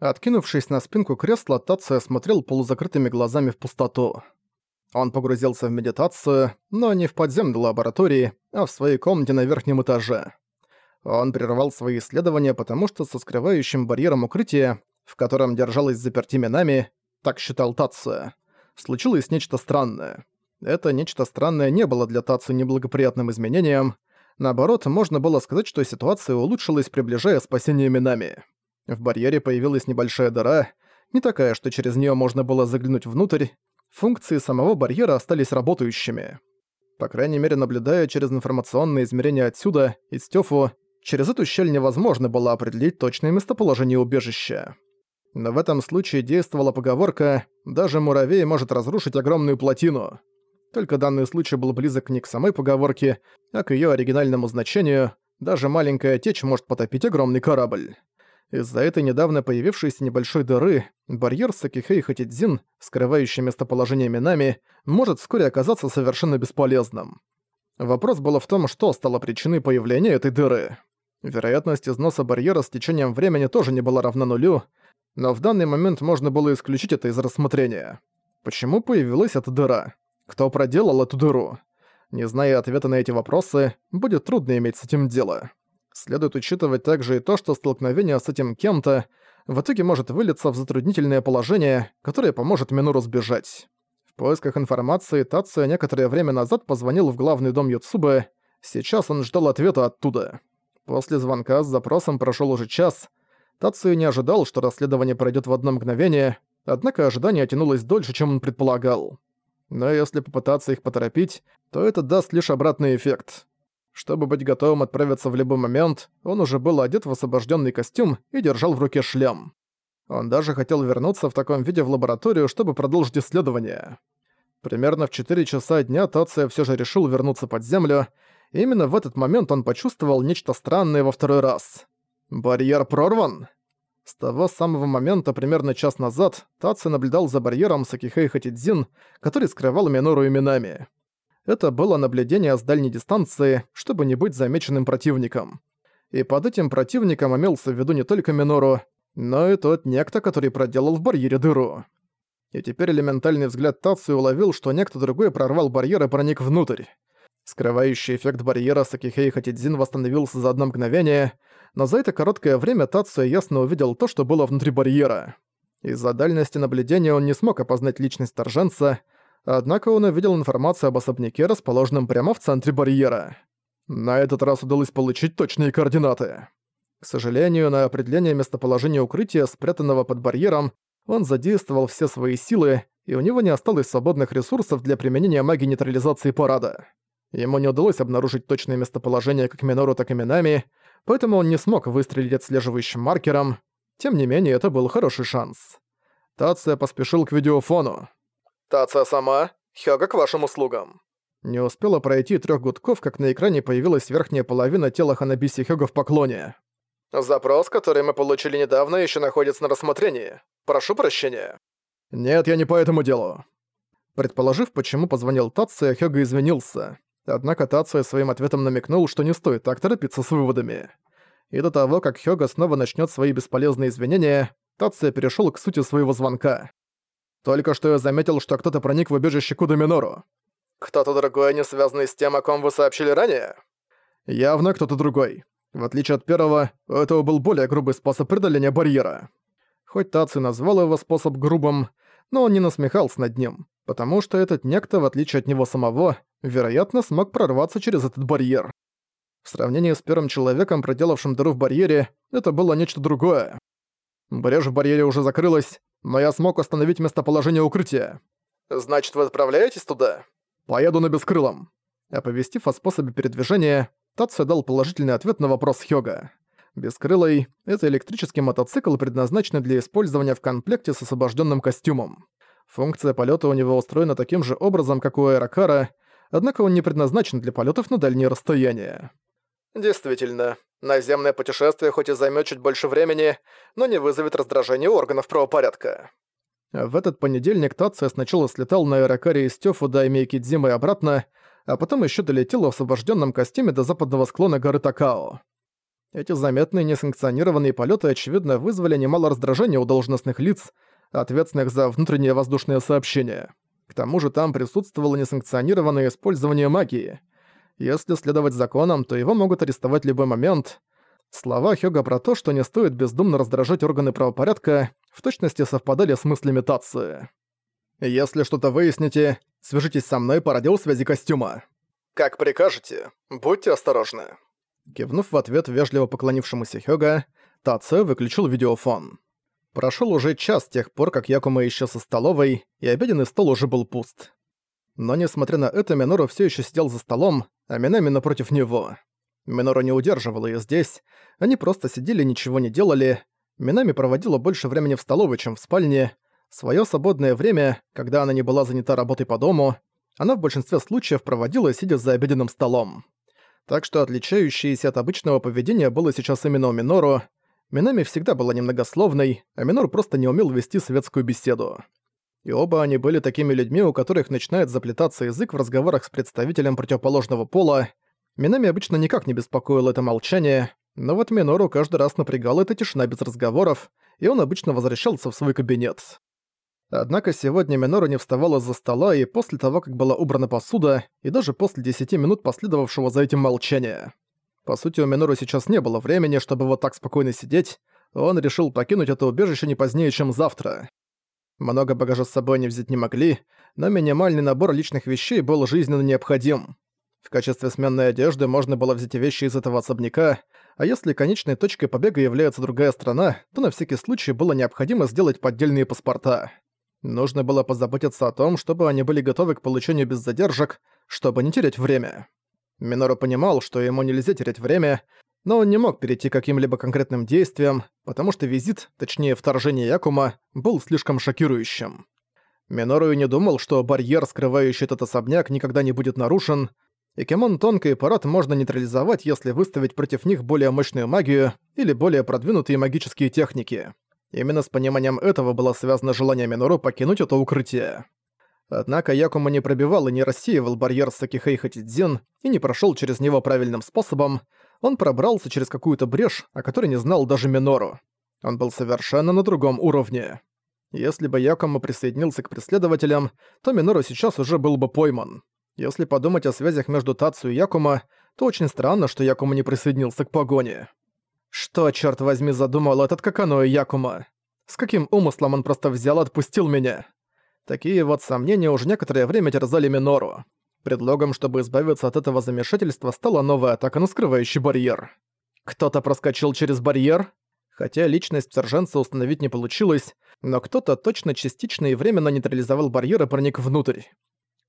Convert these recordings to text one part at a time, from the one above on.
Откинувшись на спинку кресла, Тация смотрел полузакрытыми глазами в пустоту. Он погрузился в медитацию, но не в подземной лаборатории, а в своей комнате на верхнем этаже. Он прервал свои исследования, потому что со скрывающим барьером укрытия, в котором держалась заперти минами, так считал Тация, случилось нечто странное. Это нечто странное не было для Тацию неблагоприятным изменением. Наоборот, можно было сказать, что ситуация улучшилась, приближая спасение Минами. В барьере появилась небольшая дыра, не такая, что через нее можно было заглянуть внутрь. Функции самого барьера остались работающими. По крайней мере, наблюдая через информационные измерения отсюда, из Тёфу, через эту щель невозможно было определить точное местоположение убежища. Но в этом случае действовала поговорка «даже муравей может разрушить огромную плотину». Только данный случай был близок не к самой поговорке, а к её оригинальному значению «даже маленькая течь может потопить огромный корабль». Из-за этой недавно появившейся небольшой дыры, барьер Сакихэй Хатидзин, скрывающий местоположение Минами, может вскоре оказаться совершенно бесполезным. Вопрос был в том, что стало причиной появления этой дыры. Вероятность износа барьера с течением времени тоже не была равна нулю, но в данный момент можно было исключить это из рассмотрения. Почему появилась эта дыра? Кто проделал эту дыру? Не зная ответа на эти вопросы, будет трудно иметь с этим дело. Следует учитывать также и то, что столкновение с этим кем-то в итоге может вылиться в затруднительное положение, которое поможет Минору сбежать. В поисках информации Тация некоторое время назад позвонил в главный дом Юцубы, сейчас он ждал ответа оттуда. После звонка с запросом прошел уже час. Тацию не ожидал, что расследование пройдет в одно мгновение, однако ожидание тянулось дольше, чем он предполагал. Но если попытаться их поторопить, то это даст лишь обратный эффект. Чтобы быть готовым отправиться в любой момент, он уже был одет в освобожденный костюм и держал в руке шлем. Он даже хотел вернуться в таком виде в лабораторию, чтобы продолжить исследование. Примерно в 4 часа дня Тация все же решил вернуться под землю, и именно в этот момент он почувствовал нечто странное во второй раз. «Барьер прорван?» С того самого момента, примерно час назад, Тация наблюдал за барьером Сакихэй Хатидзин, который скрывал Минору именами. Это было наблюдение с дальней дистанции, чтобы не быть замеченным противником. И под этим противником имелся в виду не только Минору, но и тот некто, который проделал в барьере дыру. И теперь элементальный взгляд Тацию уловил, что некто другой прорвал барьер и проник внутрь. Скрывающий эффект барьера Сакихей Хатидзин восстановился за одно мгновение, но за это короткое время Тацию ясно увидел то, что было внутри барьера. Из-за дальности наблюдения он не смог опознать личность торженца, Однако он увидел информацию об особняке, расположенном прямо в центре барьера. На этот раз удалось получить точные координаты. К сожалению, на определение местоположения укрытия, спрятанного под барьером, он задействовал все свои силы, и у него не осталось свободных ресурсов для применения магии нейтрализации парада. Ему не удалось обнаружить точное местоположение как Минору, так и Минами, поэтому он не смог выстрелить отслеживающим маркером. Тем не менее, это был хороший шанс. Тация поспешил к видеофону. «Таца сама, Хёга к вашим услугам». Не успело пройти трех гудков, как на экране появилась верхняя половина тела Ханабиси Хёга в поклоне. «Запрос, который мы получили недавно, еще находится на рассмотрении. Прошу прощения». «Нет, я не по этому делу». Предположив, почему позвонил Тация, Хёга извинился. Однако Тация своим ответом намекнул, что не стоит так торопиться с выводами. И до того, как Хёга снова начнет свои бесполезные извинения, Тация перешел к сути своего звонка. Только что я заметил, что кто-то проник в убежище Куда Минору. Кто-то другой, не связанный с тем, о ком вы сообщили ранее? Явно кто-то другой. В отличие от первого, у этого был более грубый способ преодоления барьера. Хоть Таци назвал его способ грубым, но он не насмехался над ним, потому что этот некто, в отличие от него самого, вероятно, смог прорваться через этот барьер. В сравнении с первым человеком, проделавшим дыру в барьере, это было нечто другое. Брешь в барьере уже закрылась, но я смог установить местоположение укрытия. Значит, вы отправляетесь туда? Поеду на бескрылом. Оповестив о способе передвижения, Татсо дал положительный ответ на вопрос Хёга. Бескрылый — это электрический мотоцикл, предназначенный для использования в комплекте с освобожденным костюмом. Функция полета у него устроена таким же образом, как у аэрокара, однако он не предназначен для полетов на дальние расстояния. Действительно, наземное путешествие хоть и займет чуть больше времени, но не вызовет раздражения органов правопорядка. В этот понедельник Тация сначала слетал на аэрокаре из Тёфу до Мейкидзимы и обратно, а потом еще долетел в освобожденном костюме до западного склона горы Такао. Эти заметные несанкционированные полеты очевидно вызвали немало раздражения у должностных лиц, ответственных за внутреннее воздушное сообщение. К тому же там присутствовало несанкционированное использование магии. Если следовать законам, то его могут арестовать любой момент. Слова Хёга про то, что не стоит бездумно раздражать органы правопорядка, в точности совпадали с мыслями Тации. «Если что-то выясните, свяжитесь со мной по радиосвязи костюма». «Как прикажете. Будьте осторожны». Кивнув в ответ вежливо поклонившемуся Хёга, Таце выключил видеофон. Прошел уже час с тех пор, как Якума исчез со столовой, и обеденный стол уже был пуст. Но несмотря на это, Минору все еще сидел за столом, а Минами напротив него. Минору не удерживала ее здесь, они просто сидели ничего не делали. Минами проводила больше времени в столовой, чем в спальне. Своё свободное время, когда она не была занята работой по дому, она в большинстве случаев проводила, сидя за обеденным столом. Так что отличающееся от обычного поведения было сейчас именно у Минору, Минами всегда была немногословной, а Минор просто не умел вести светскую беседу. И оба они были такими людьми, у которых начинает заплетаться язык в разговорах с представителем противоположного пола. Минами обычно никак не беспокоило это молчание, но вот Минору каждый раз напрягала эта тишина без разговоров, и он обычно возвращался в свой кабинет. Однако сегодня Минору не вставала за стола и после того, как была убрана посуда, и даже после 10 минут последовавшего за этим молчания. По сути, у Минору сейчас не было времени, чтобы вот так спокойно сидеть. Он решил покинуть это убежище не позднее, чем завтра. Много багажа с собой они взять не могли, но минимальный набор личных вещей был жизненно необходим. В качестве сменной одежды можно было взять вещи из этого особняка, а если конечной точкой побега является другая страна, то на всякий случай было необходимо сделать поддельные паспорта. Нужно было позаботиться о том, чтобы они были готовы к получению без задержек, чтобы не терять время. Минору понимал, что ему нельзя терять время, но он не мог перейти к каким-либо конкретным действиям, потому что визит, точнее вторжение Якума, был слишком шокирующим. Минору и не думал, что барьер, скрывающий этот особняк, никогда не будет нарушен, и Кемон Тонко и Парад можно нейтрализовать, если выставить против них более мощную магию или более продвинутые магические техники. Именно с пониманием этого было связано желание Минору покинуть это укрытие. Однако Якума не пробивал и не рассеивал барьер Сакихэй Хатидзин и не прошел через него правильным способом, он пробрался через какую-то брешь, о которой не знал даже Минору. Он был совершенно на другом уровне. Если бы Якума присоединился к преследователям, то Минору сейчас уже был бы пойман. Если подумать о связях между Тацу и Якума, то очень странно, что Якума не присоединился к погоне. Что, черт возьми, задумал этот Какано и Якума? С каким умыслом он просто взял и отпустил меня? Такие вот сомнения уже некоторое время терзали Минору. Предлогом, чтобы избавиться от этого замешательства, стала новая атака на скрывающий барьер. Кто-то проскочил через барьер? Хотя личность сержанта установить не получилось, но кто-то точно частично и временно нейтрализовал барьер и проник внутрь.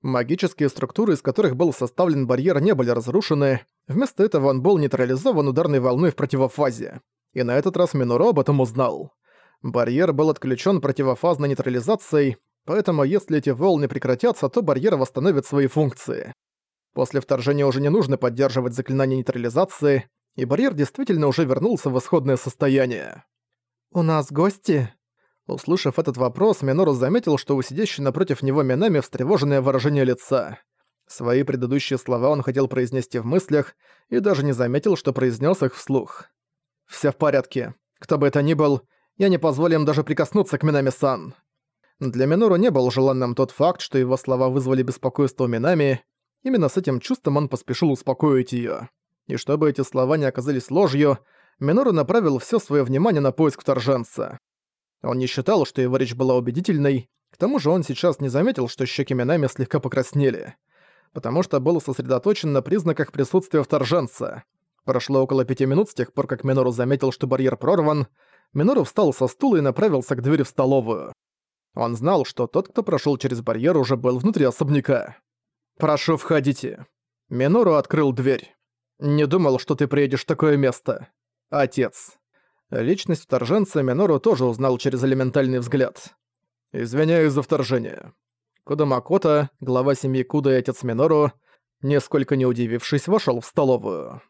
Магические структуры, из которых был составлен барьер, не были разрушены, вместо этого он был нейтрализован ударной волной в противофазе. И на этот раз Минору об этом узнал. Барьер был отключен противофазной нейтрализацией, Поэтому если эти волны прекратятся, то барьер восстановит свои функции. После вторжения уже не нужно поддерживать заклинание нейтрализации, и барьер действительно уже вернулся в исходное состояние. «У нас гости?» Услышав этот вопрос, Минору заметил, что у сидящей напротив него Минами встревоженное выражение лица. Свои предыдущие слова он хотел произнести в мыслях и даже не заметил, что произнес их вслух. «Всё в порядке. Кто бы это ни был, я не позволю им даже прикоснуться к Минами-сан». Для Минору не был желанным тот факт, что его слова вызвали беспокойство Минами. Именно с этим чувством он поспешил успокоить её. И чтобы эти слова не оказались ложью, Минору направил всё своё внимание на поиск вторженца. Он не считал, что его речь была убедительной, к тому же он сейчас не заметил, что щеки Минами слегка покраснели, потому что был сосредоточен на признаках присутствия вторженца. Прошло около пяти минут с тех пор, как Минору заметил, что барьер прорван, Минору встал со стула и направился к двери в столовую. Он знал, что тот, кто прошёл через барьер, уже был внутри особняка. «Прошу, входите». Минору открыл дверь. «Не думал, что ты приедешь в такое место. Отец». Личность вторженца Минору тоже узнал через элементальный взгляд. «Извиняюсь за вторжение». Куда Макота, глава семьи Куда и отец Минору, несколько не удивившись, вошёл в столовую.